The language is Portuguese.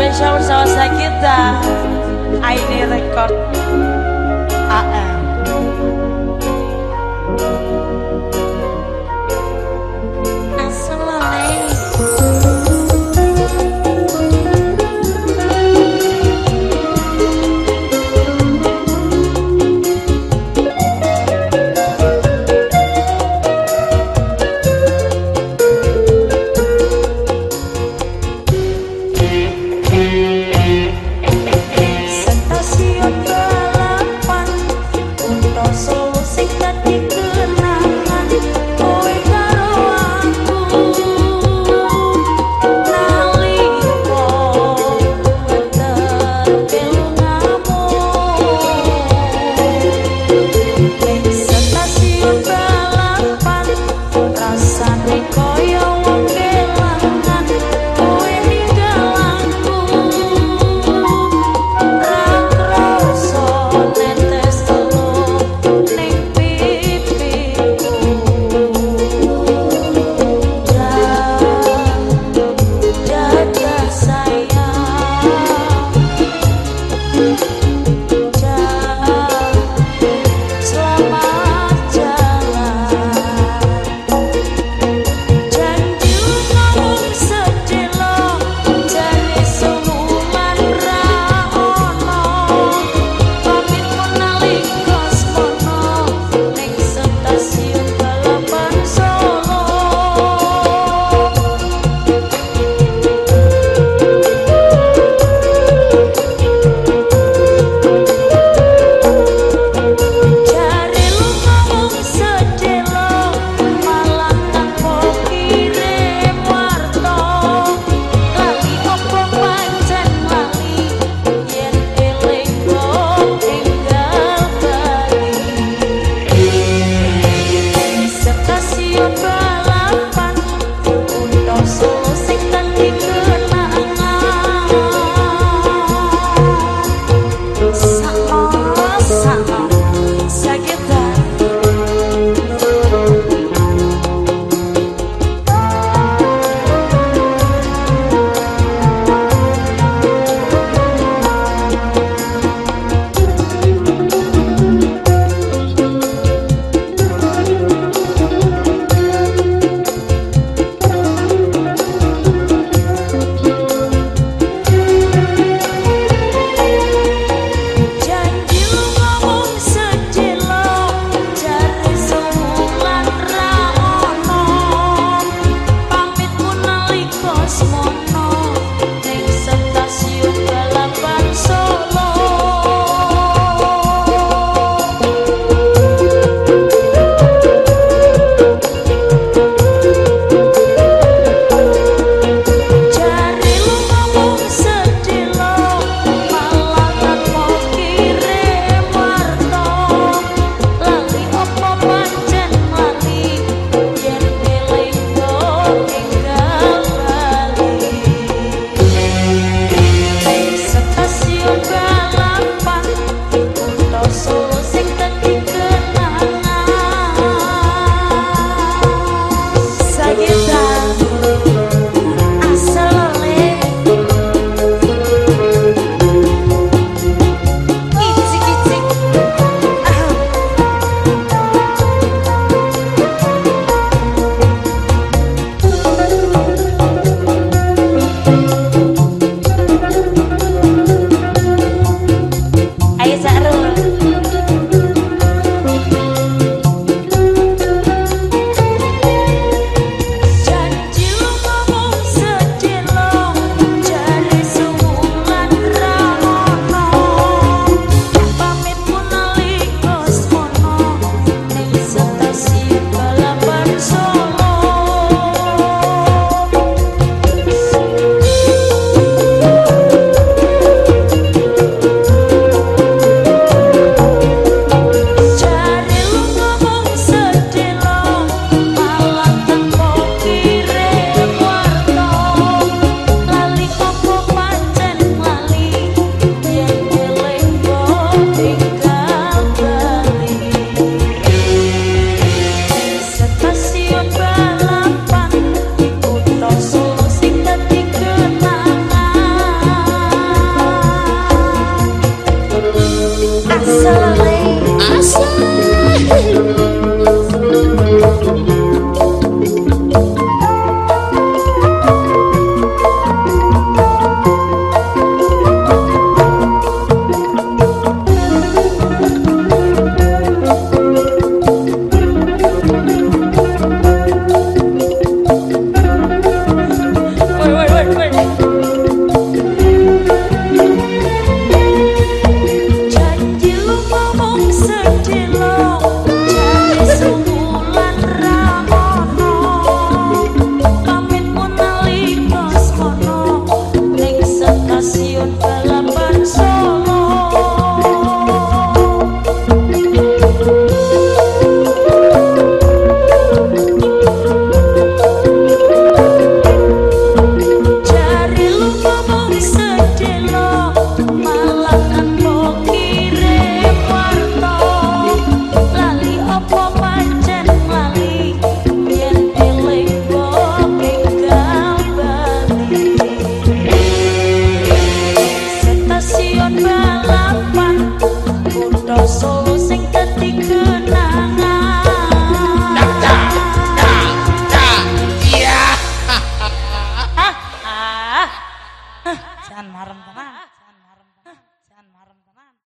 spesial bersama saya